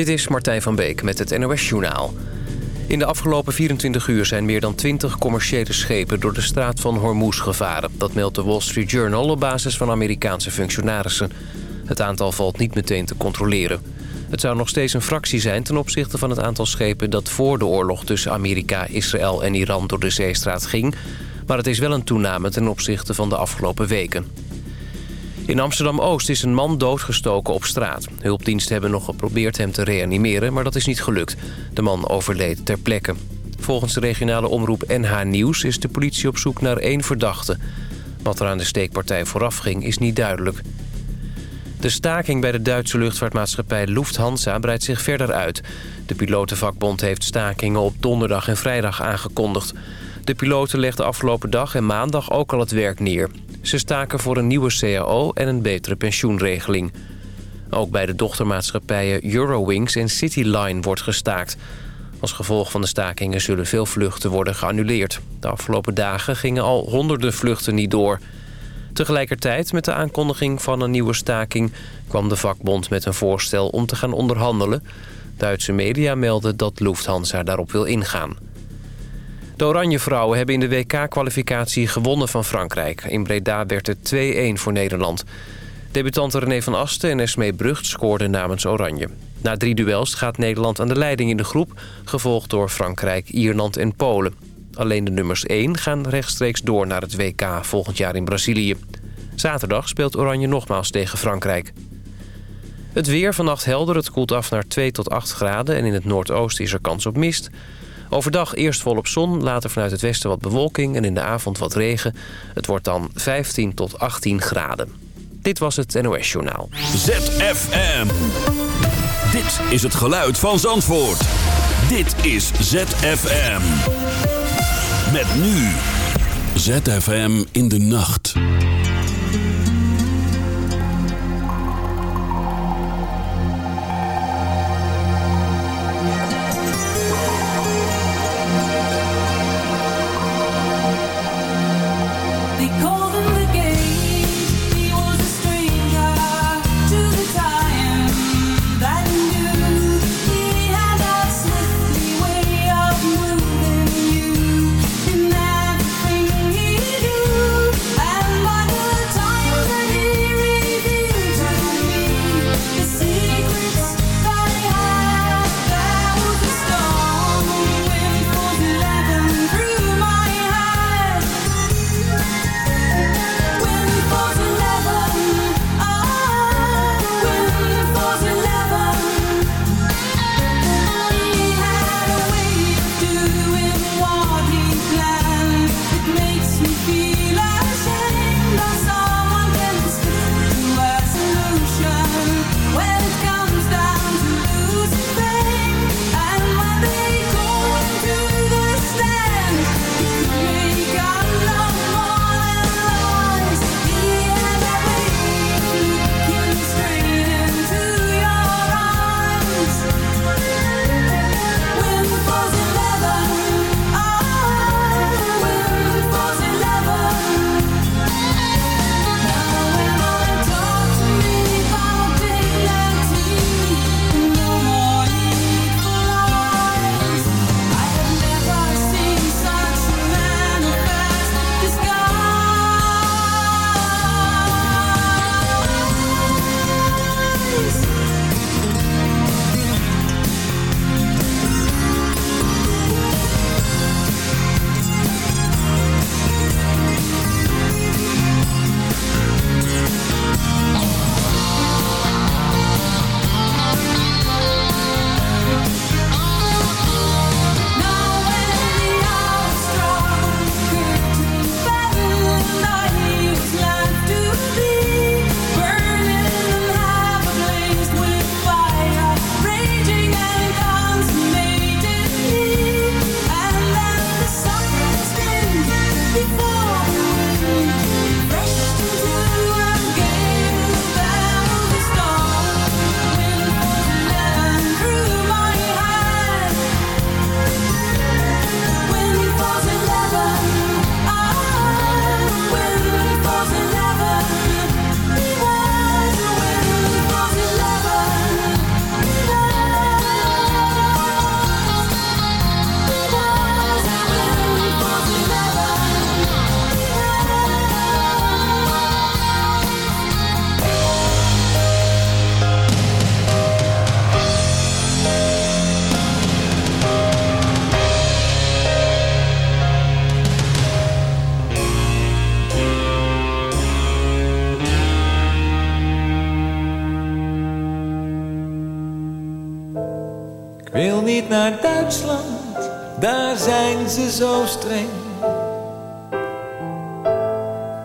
Dit is Martijn van Beek met het NOS Journaal. In de afgelopen 24 uur zijn meer dan 20 commerciële schepen... door de straat van Hormuz gevaren. Dat meldt de Wall Street Journal op basis van Amerikaanse functionarissen. Het aantal valt niet meteen te controleren. Het zou nog steeds een fractie zijn ten opzichte van het aantal schepen... dat voor de oorlog tussen Amerika, Israël en Iran door de zeestraat ging... maar het is wel een toename ten opzichte van de afgelopen weken. In Amsterdam-Oost is een man doodgestoken op straat. Hulpdiensten hebben nog geprobeerd hem te reanimeren, maar dat is niet gelukt. De man overleed ter plekke. Volgens de regionale omroep NH Nieuws is de politie op zoek naar één verdachte. Wat er aan de steekpartij vooraf ging is niet duidelijk. De staking bij de Duitse luchtvaartmaatschappij Lufthansa breidt zich verder uit. De pilotenvakbond heeft stakingen op donderdag en vrijdag aangekondigd. De piloten legden afgelopen dag en maandag ook al het werk neer. Ze staken voor een nieuwe CAO en een betere pensioenregeling. Ook bij de dochtermaatschappijen Eurowings en Cityline wordt gestaakt. Als gevolg van de stakingen zullen veel vluchten worden geannuleerd. De afgelopen dagen gingen al honderden vluchten niet door. Tegelijkertijd met de aankondiging van een nieuwe staking... kwam de vakbond met een voorstel om te gaan onderhandelen. Duitse media melden dat Lufthansa daarop wil ingaan. De Oranje Vrouwen hebben in de WK-kwalificatie gewonnen van Frankrijk. In Breda werd het 2-1 voor Nederland. Debutanten René van Asten en Esmee Brugt scoorden namens Oranje. Na drie duels gaat Nederland aan de leiding in de groep... gevolgd door Frankrijk, Ierland en Polen. Alleen de nummers 1 gaan rechtstreeks door naar het WK volgend jaar in Brazilië. Zaterdag speelt Oranje nogmaals tegen Frankrijk. Het weer vannacht helder, het koelt af naar 2 tot 8 graden... en in het noordoosten is er kans op mist... Overdag eerst volop zon, later vanuit het westen wat bewolking... en in de avond wat regen. Het wordt dan 15 tot 18 graden. Dit was het NOS Journaal. ZFM. Dit is het geluid van Zandvoort. Dit is ZFM. Met nu. ZFM in de nacht.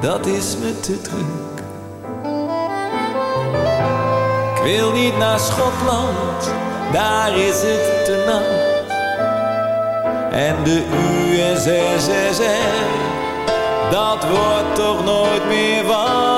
dat is me te druk. Ik wil niet naar Schotland, daar is het te nat. En de USSR, dat wordt toch nooit meer wat.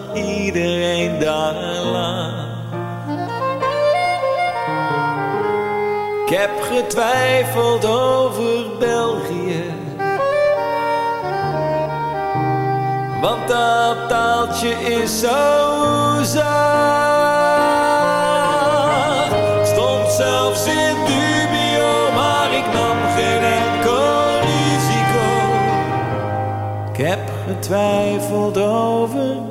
iedereen daar. Ik heb getwijfeld over België. Want dat taaltje is zo zacht. Stond zelfs in dubio, maar ik nam geen enkel risico. Ik heb getwijfeld over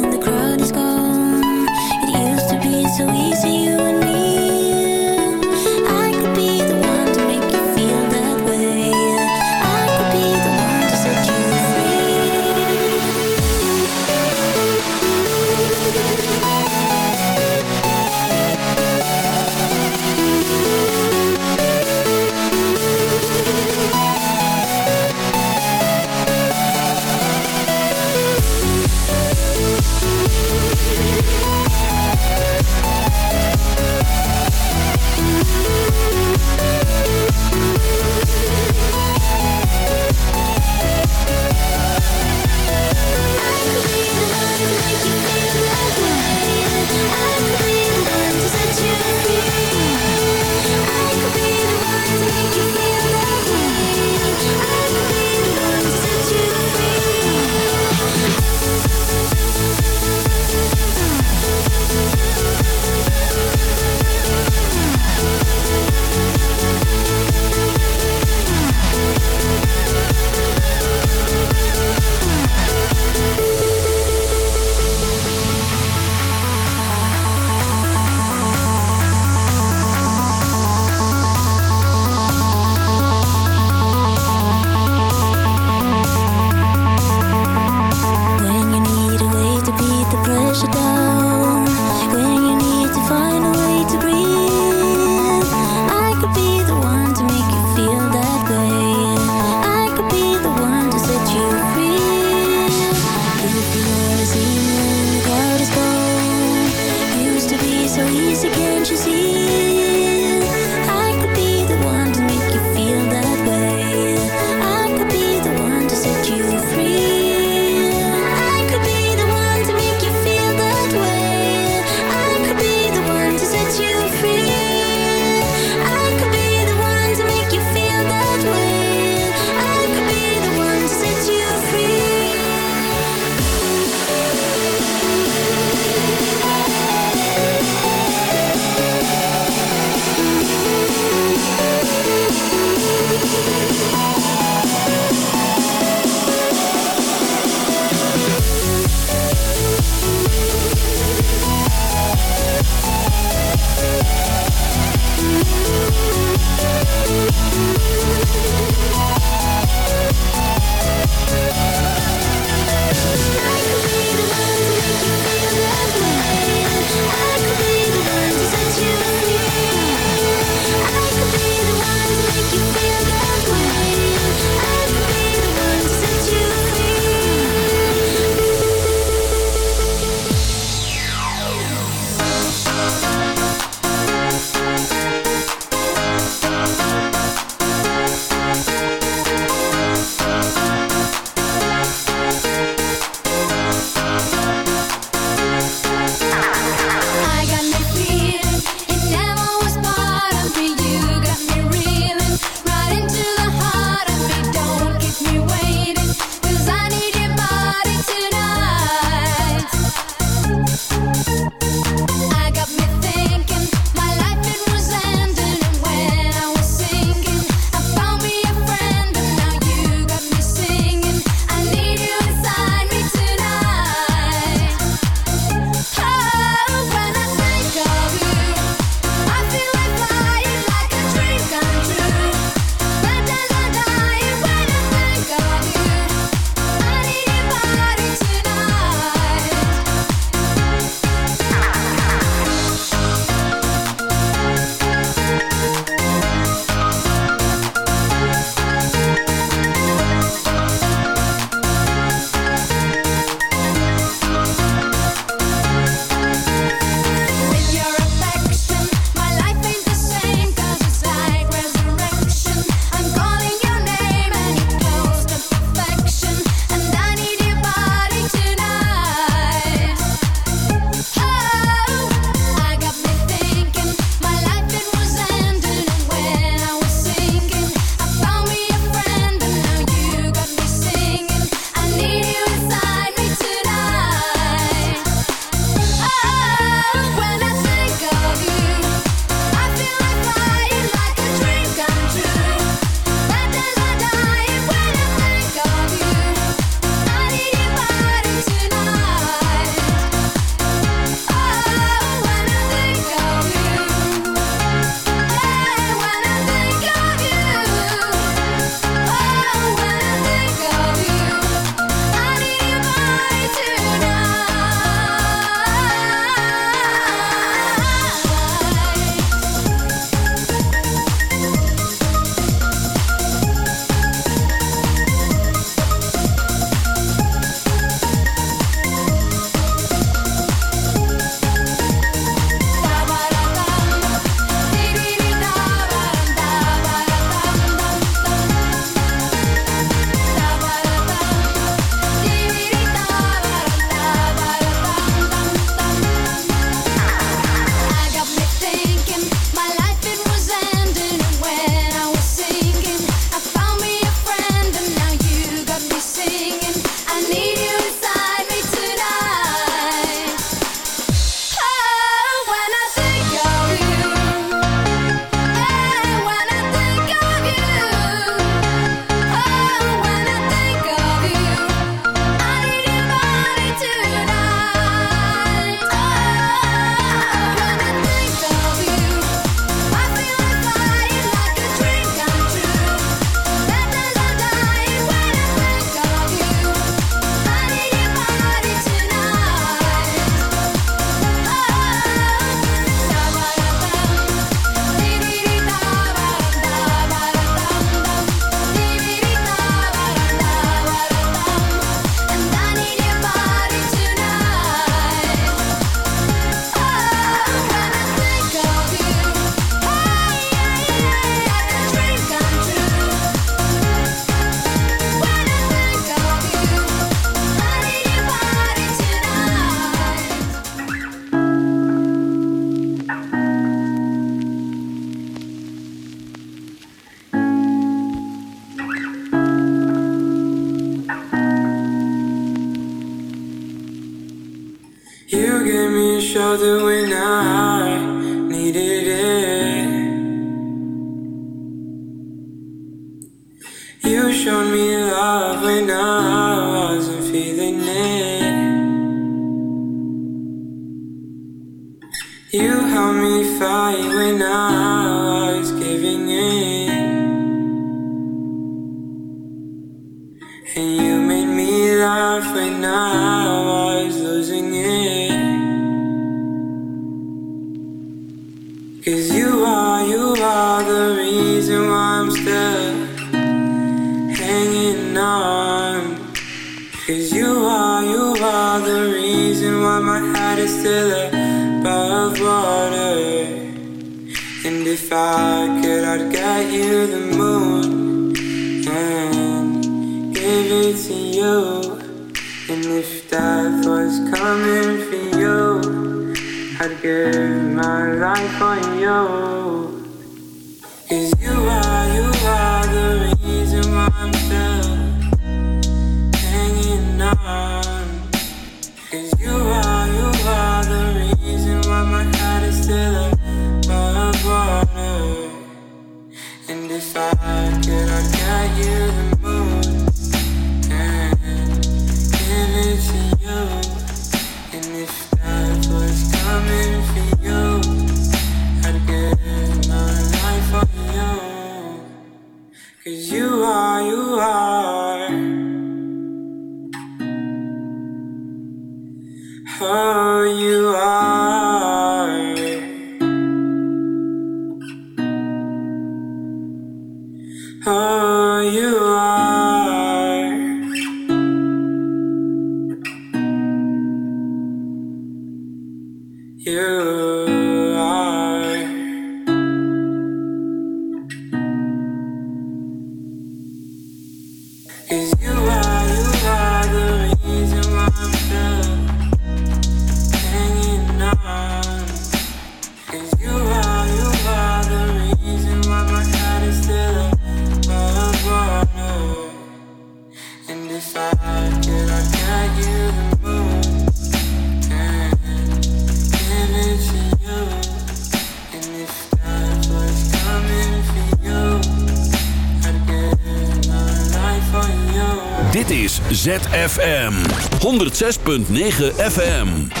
106.9 FM.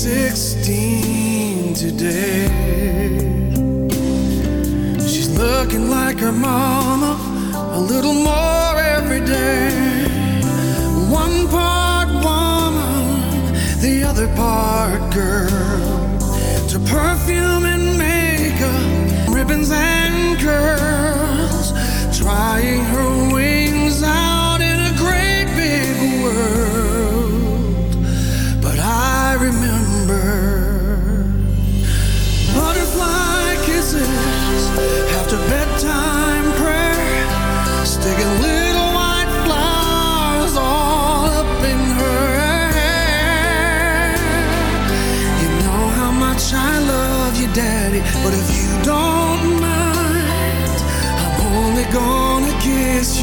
16 today. She's looking like her mama a little more every day. One part woman, the other part girl. To perfume and